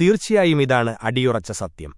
തീർച്ചയായും ഇതാണ് അടിയുറച്ച സത്യം